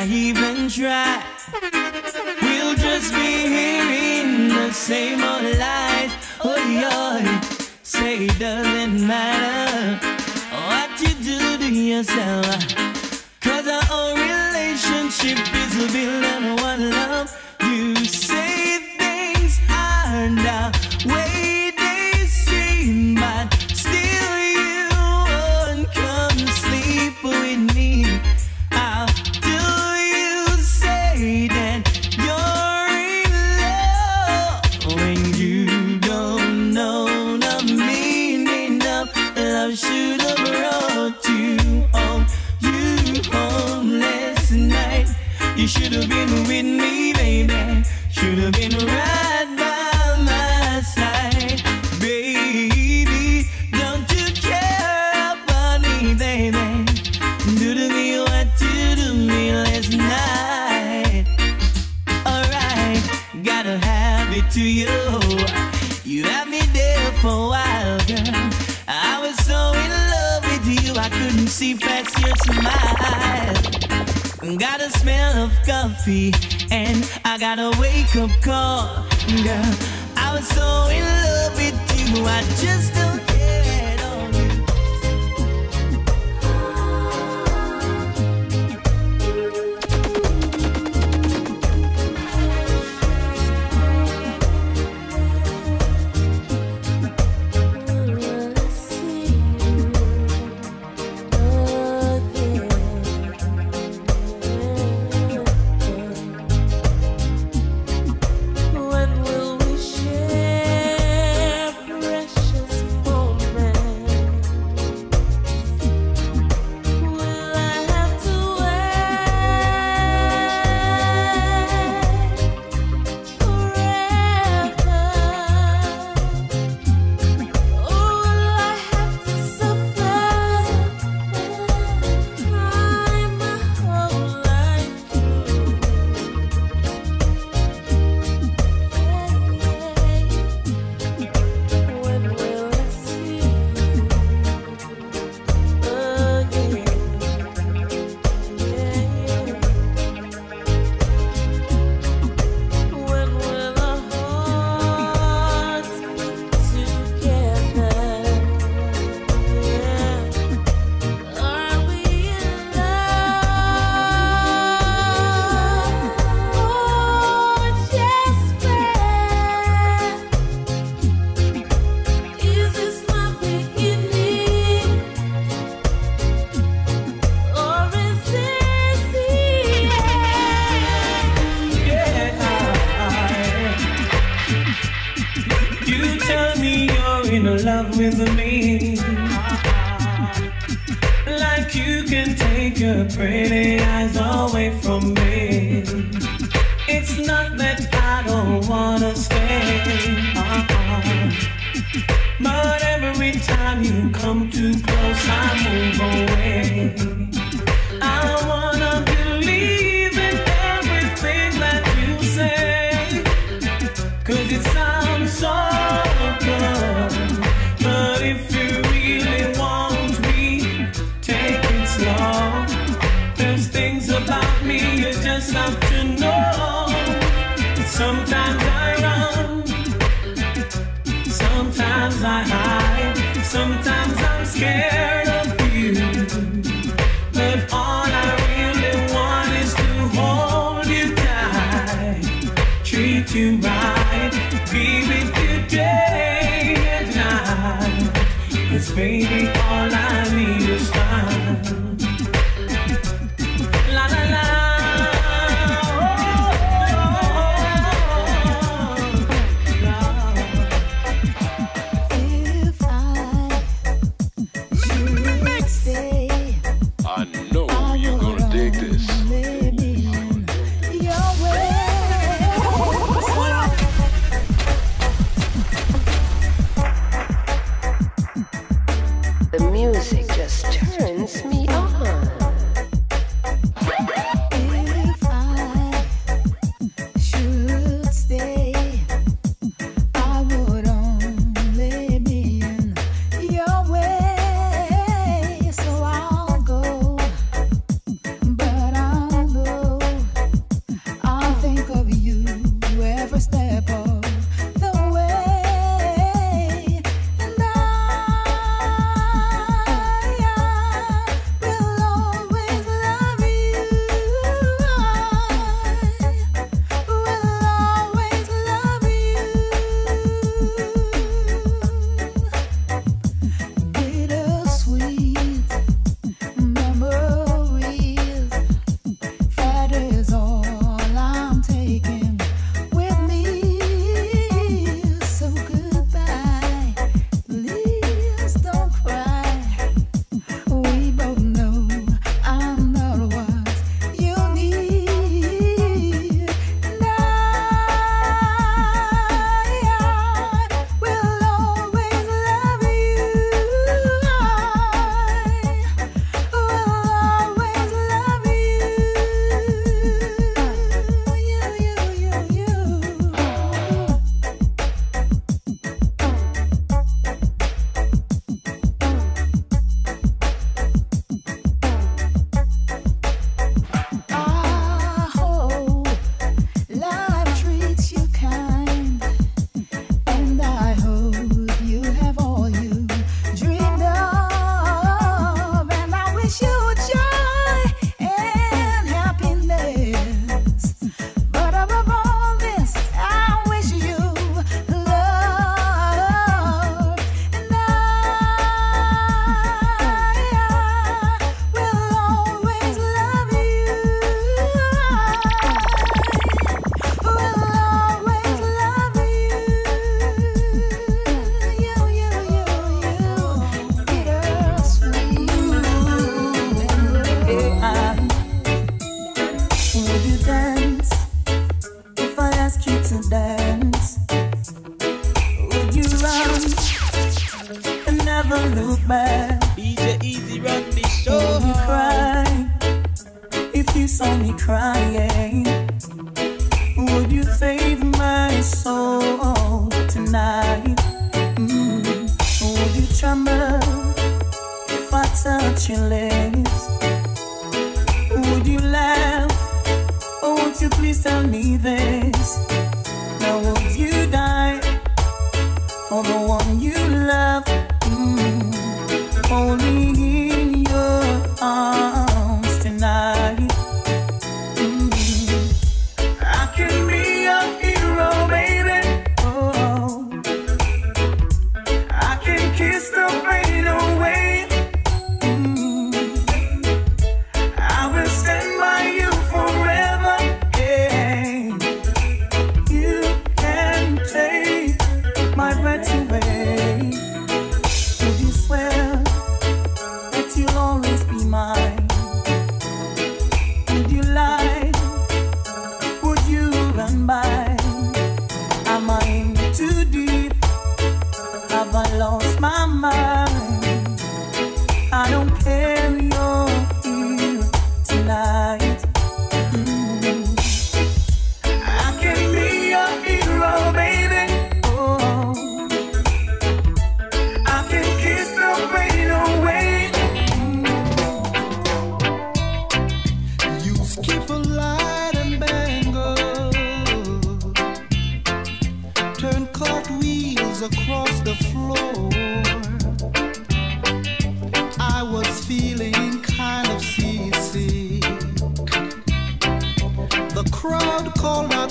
not even try. We'll just be hearing the same old lies. Oh, yeah, say it doesn't matter what you do to yourself.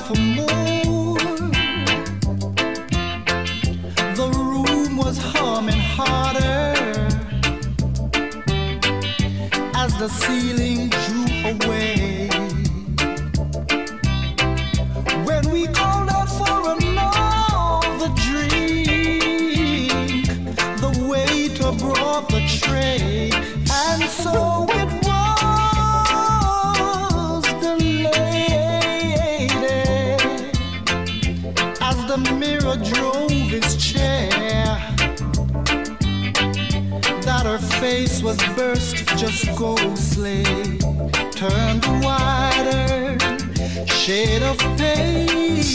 for more. The room was humming harder as the ceiling. face was burst, just gold Turn turned wider shade of pain.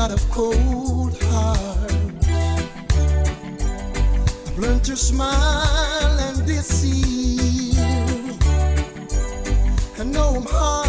lot of cold hearts. I've learned to smile and deceive. I know I'm hard.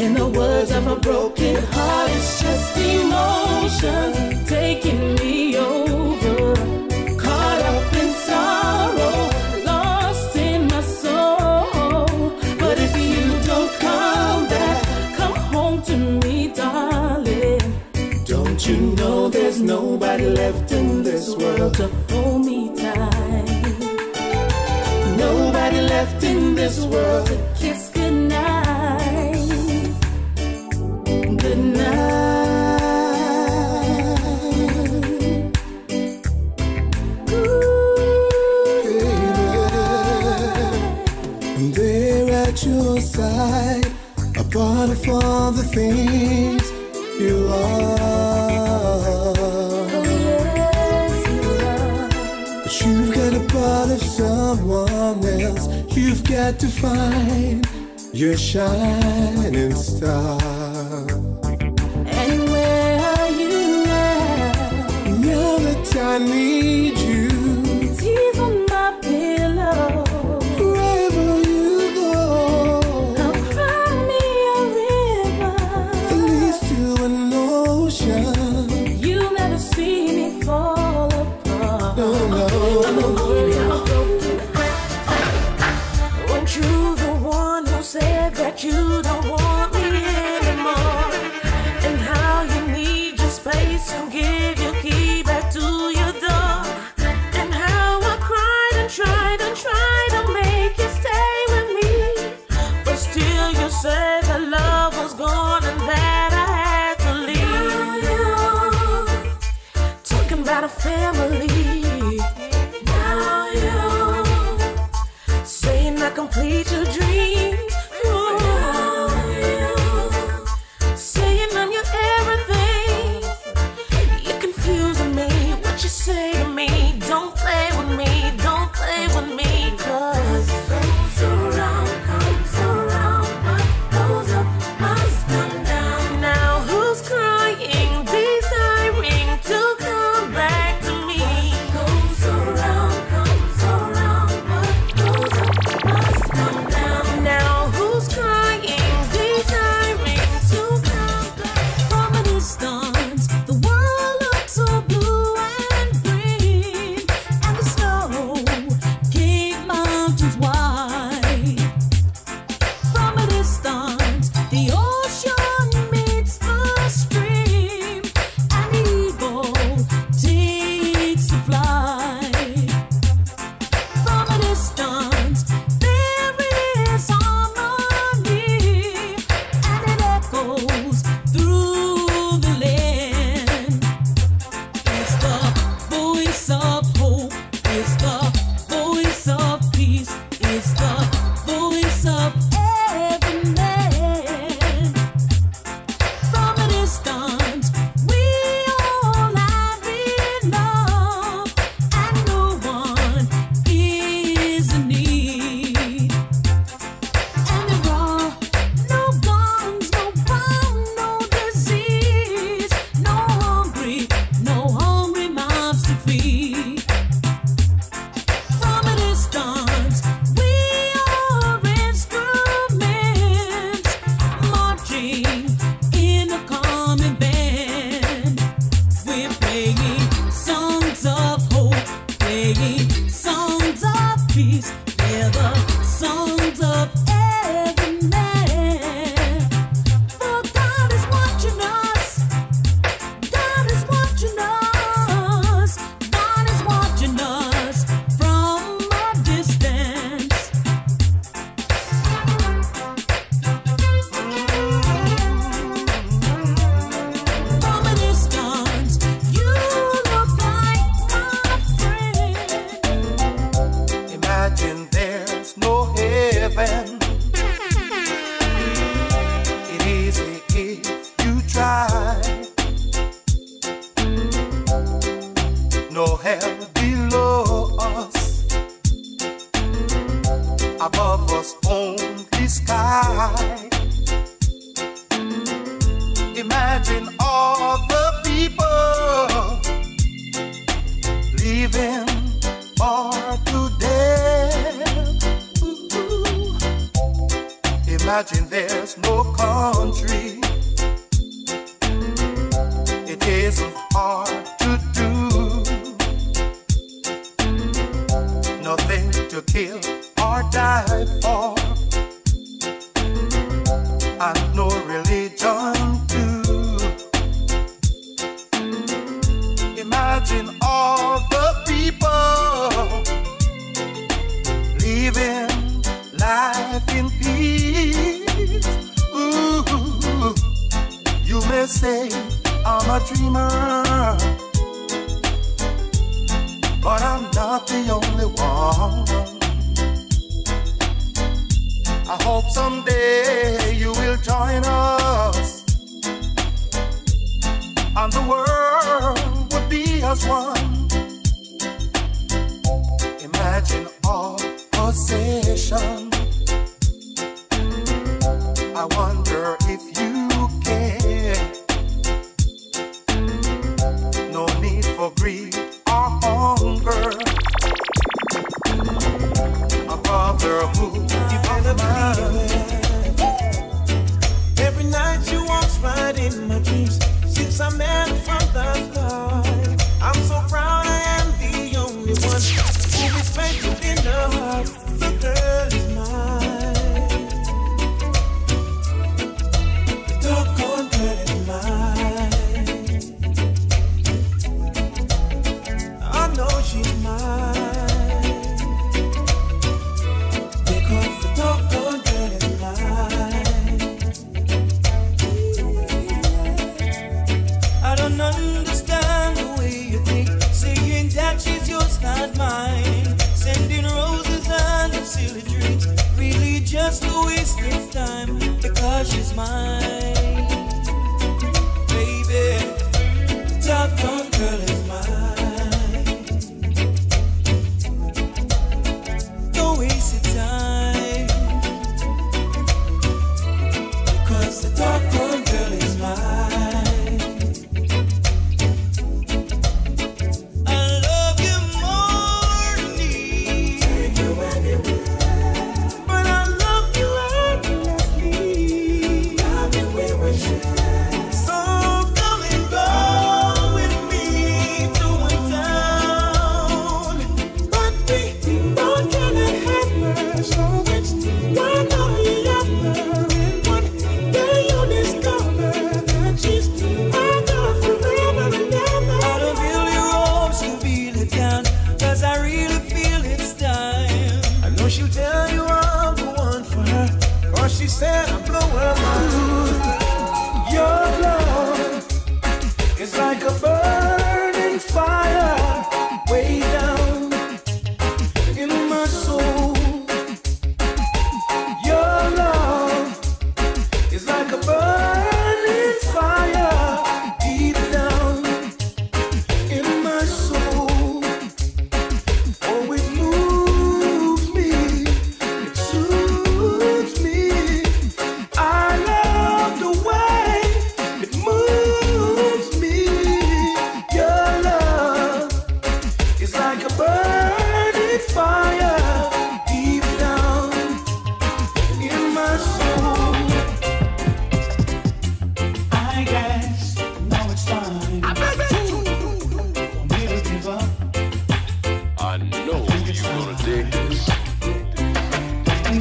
In the words of a broken heart, it's just emotions taking me over. Caught up in sorrow, lost in my soul. But if you don't come back, come home to me, darling. Don't you know there's nobody left in this world to hold me tight? Nobody left in this world for the things you are. Oh, but you've got a part of someone else. You've got to find your shining star. And where are you now? You're a tiny.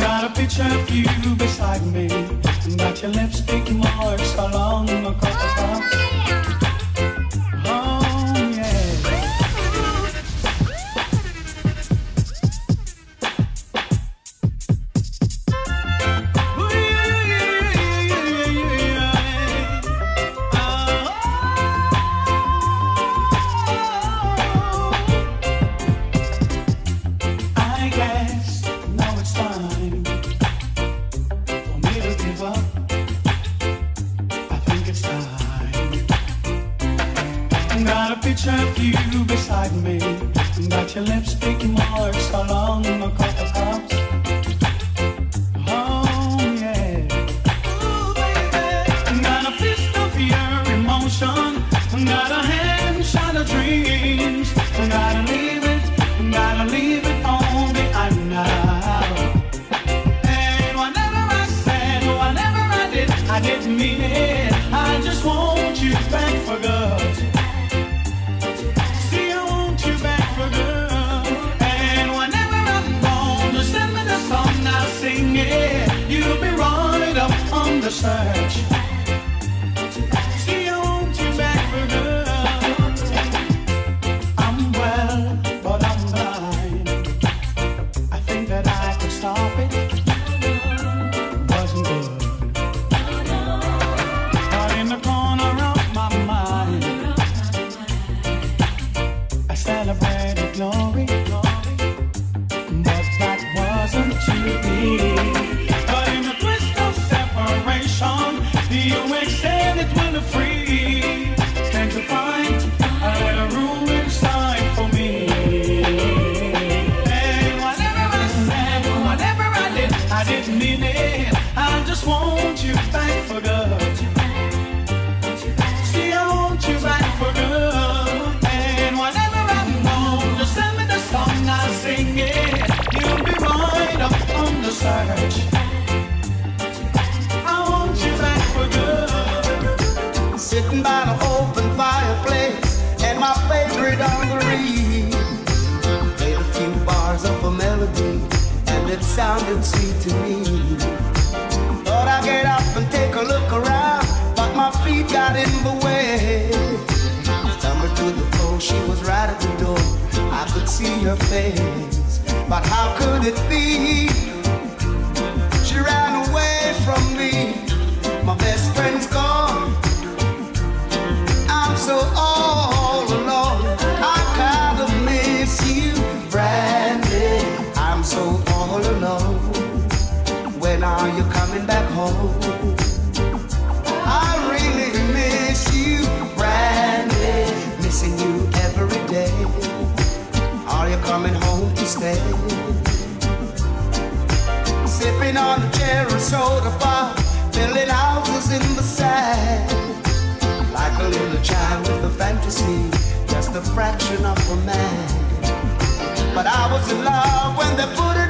got a picture of you beside me, and got your lipstick marks along my coffee cup. Sounded sweet to me. Thought I'd get up and take a look around, but my feet got in the way. Stumbled to the floor, she was right at the door. I could see her face, but how could it be? You coming back home? I really miss you. Missing you every day. Are you coming home to stay? Sipping on a cherry soda bar, building houses in the sand. Like a little child with a fantasy, just a fraction of a man. But I was in love when they put it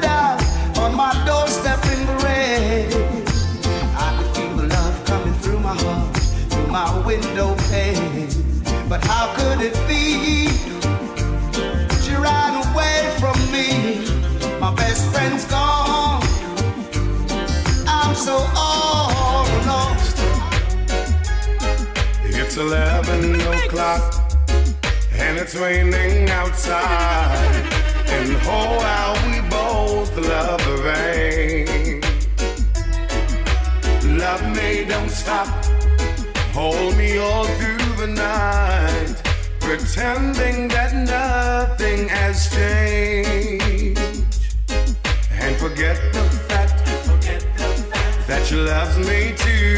how could it be? She ran away from me. My best friend's gone. I'm so all alone. It's 11 o'clock and it's raining outside. And oh, how we both love the rain. Love stop. Hold me all through the night. Pretending that nothing has changed. And forget the fact that she loves me too.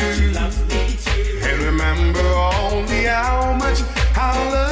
And remember only how much I love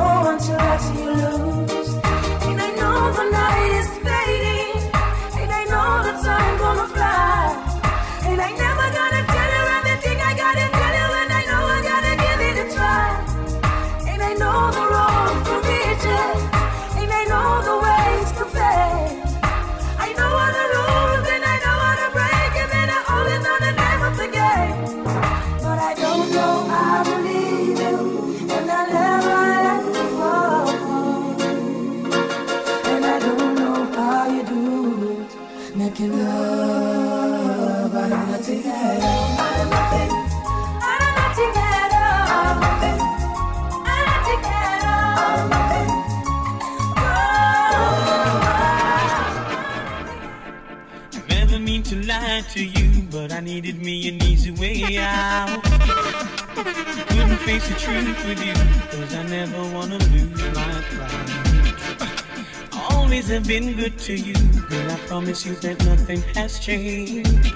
been good to you, girl. I promise you that nothing has changed.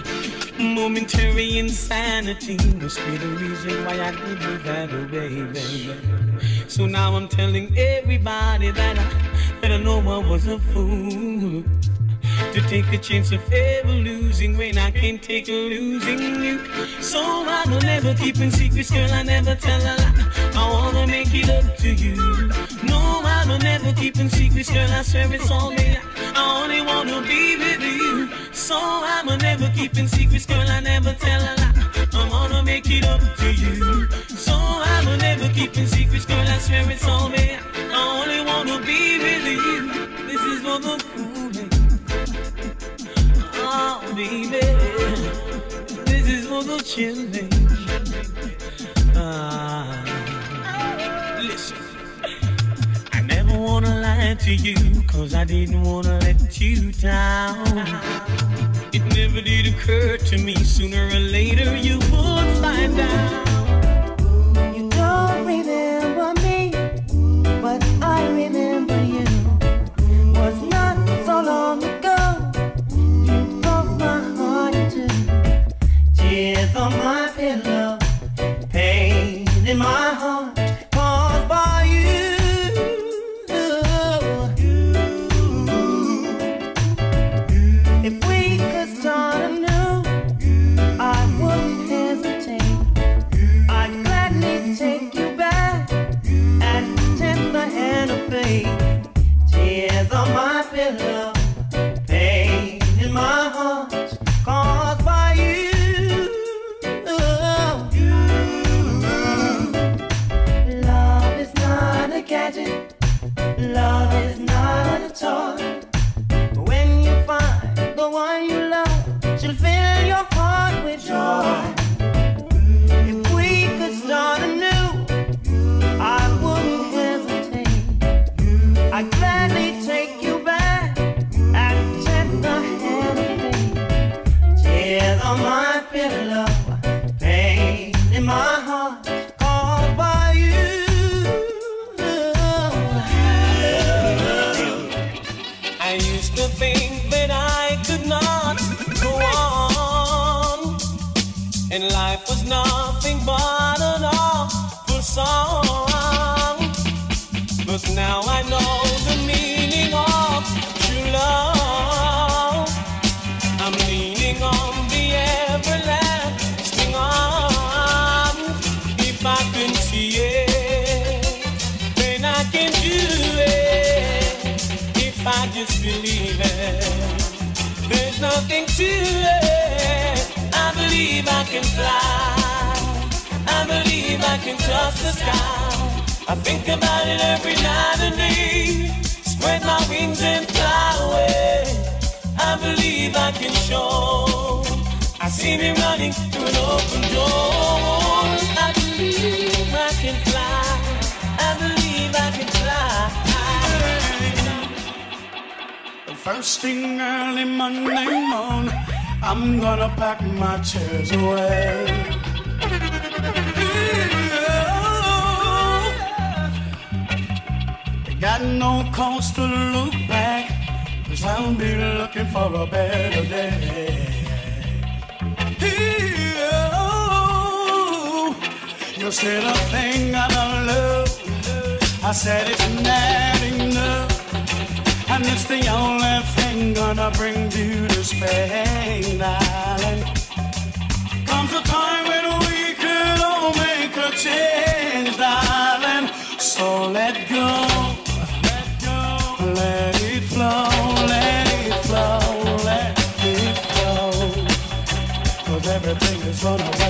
Momentary insanity must be the reason why I did you that away, baby. So now I'm telling everybody that I, that I know I was a fool to take the chance of ever losing when I can't take losing you. So I will never keep in secrets, girl. I never tell a lie. I wanna make it up to you. No, I will never keep in secrets, girl. I swear it's all me. I only wanna be with you. So I will never keep in secrets, girl. I never tell a lie. I wanna make it up to you. So I will never keep in secrets, girl. I swear it's all me. I only wanna be with you. This is for the baby, this is for the children. Ah, listen, I never wanna lie to you, cause I didn't wanna let you down. It never did occur to me, sooner or later you would find out. You don't remember You said a thing I don't love. I said it's not enough And it's the only thing gonna bring you to Spain, darling. Comes a time when we could all make a change, darling. So let go Let it flow, let it flow, let it flow. Cause everything is gonna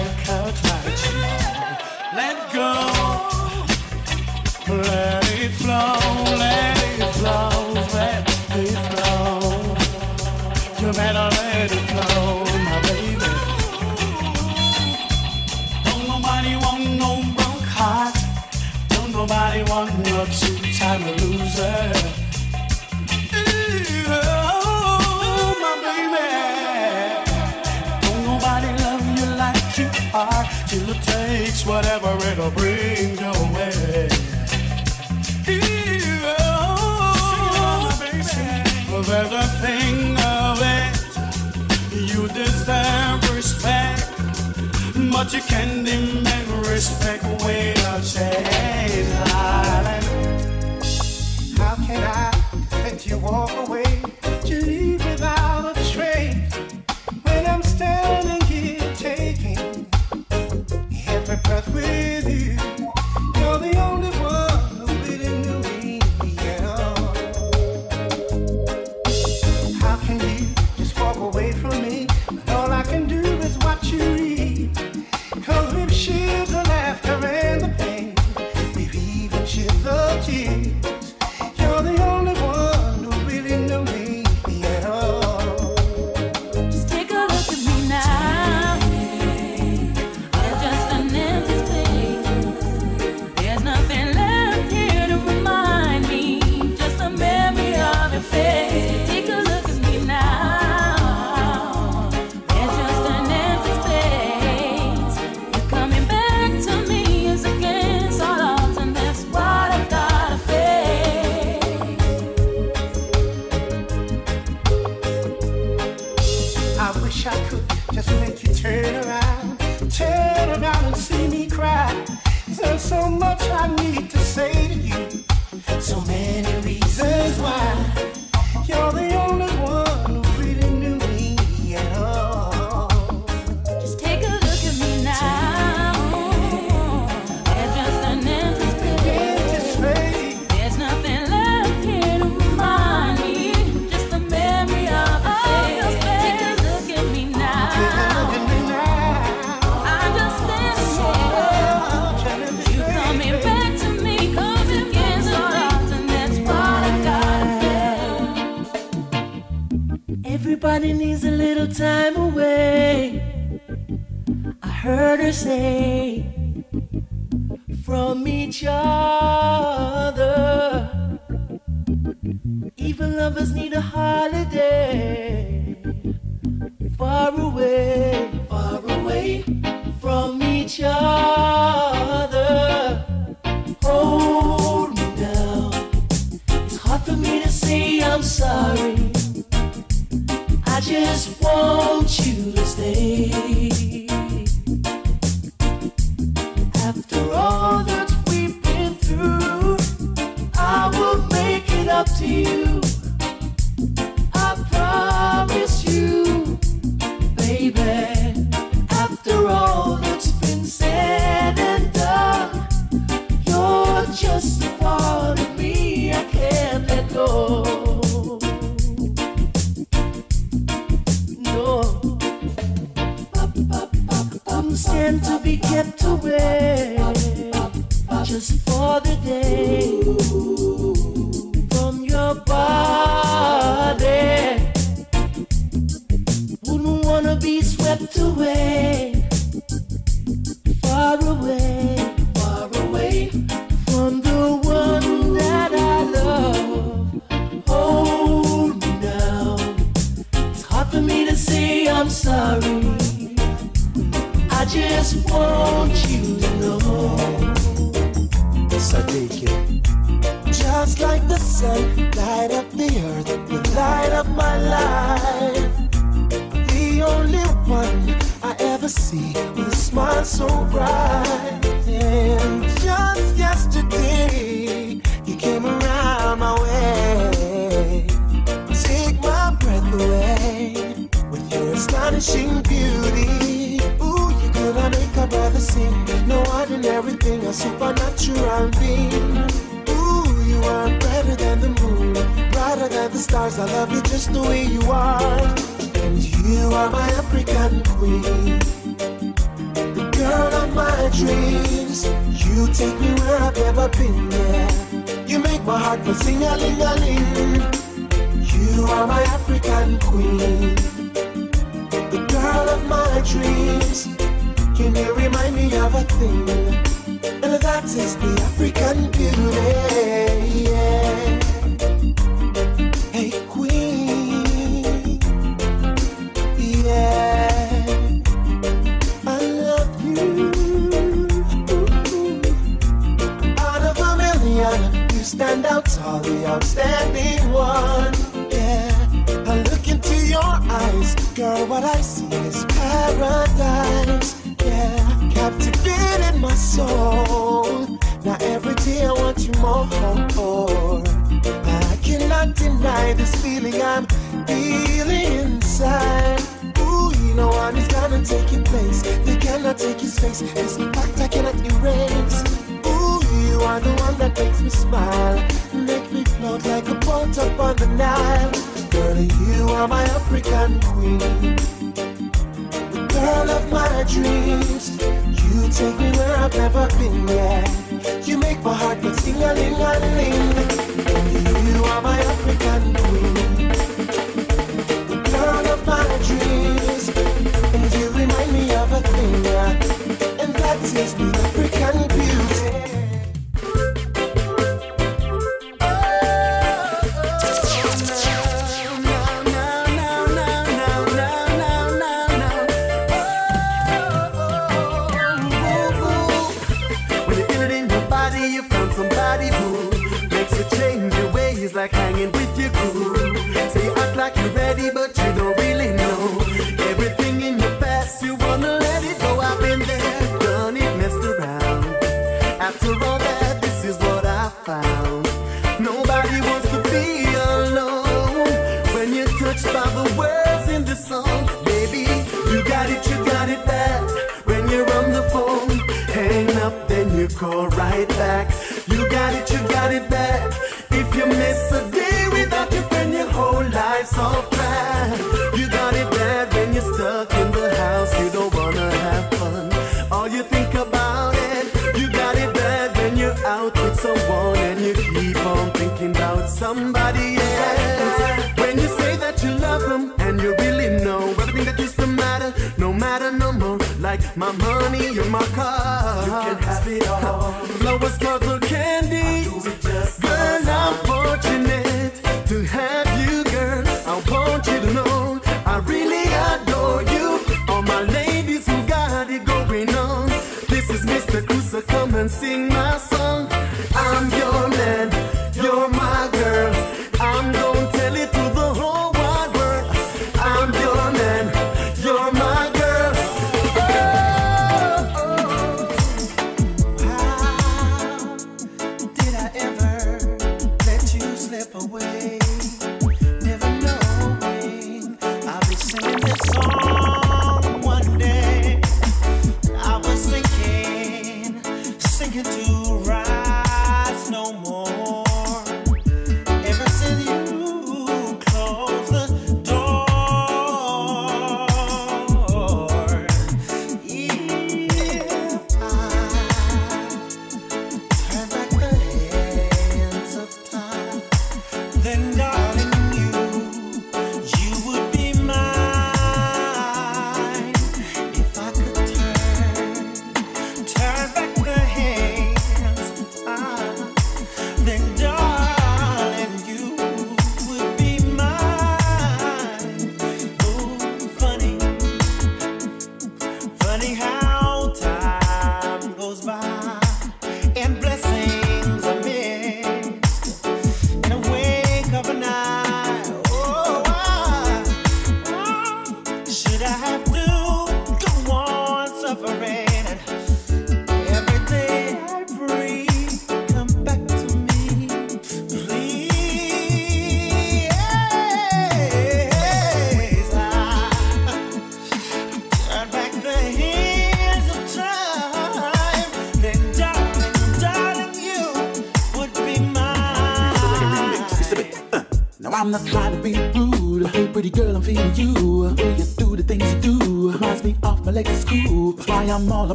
Whatever it'll bring your way. Oh, there's a thing of it. You deserve respect, but you can't demand respect without change. How can I let you walk away?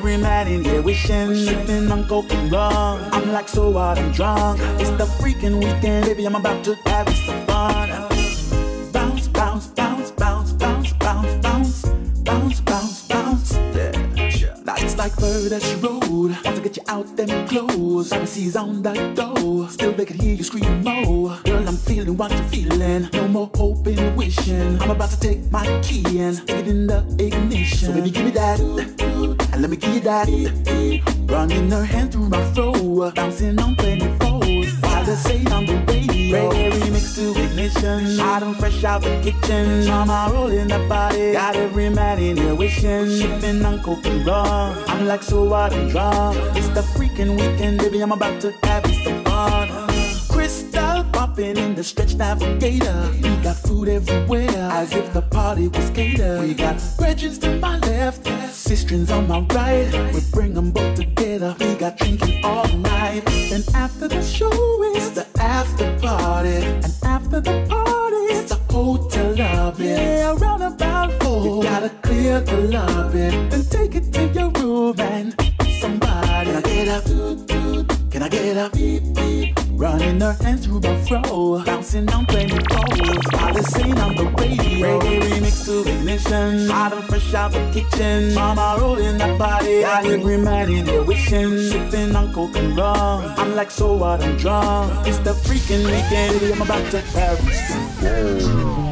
Every man in here wishing. On coke and rum. I'm like so hard and drunk. It's the freaking weekend, baby. I'm about to have some ignition. I done fresh out the kitchen. Mama rolling that body. Got every man in here wishing. Sipping on coke and rum. I'm like so hard and drunk. It's the freaking weekend, baby. I'm about to have fun. Popping in the stretch navigator. We got food everywhere, as if the party was catered. We got brethren to my left, sistrins on my right. We bring them both together. We got drinking all night. And after the show is the after party, and after the party it's the hotel lobby. Yeah, around about four, you gotta clear the lobby, then take it to your room and somebody. Can I get up? Can I get up? Running her hands through the fro, bouncing on 24s while they sing on the radio. Reggae remix to ignition. I done fresh out the kitchen. Mama rolling that body. Every man in there wishing. Sipping on coke and rum. I'm like so hard and drunk. It's the freaking weekend. I'm about to have.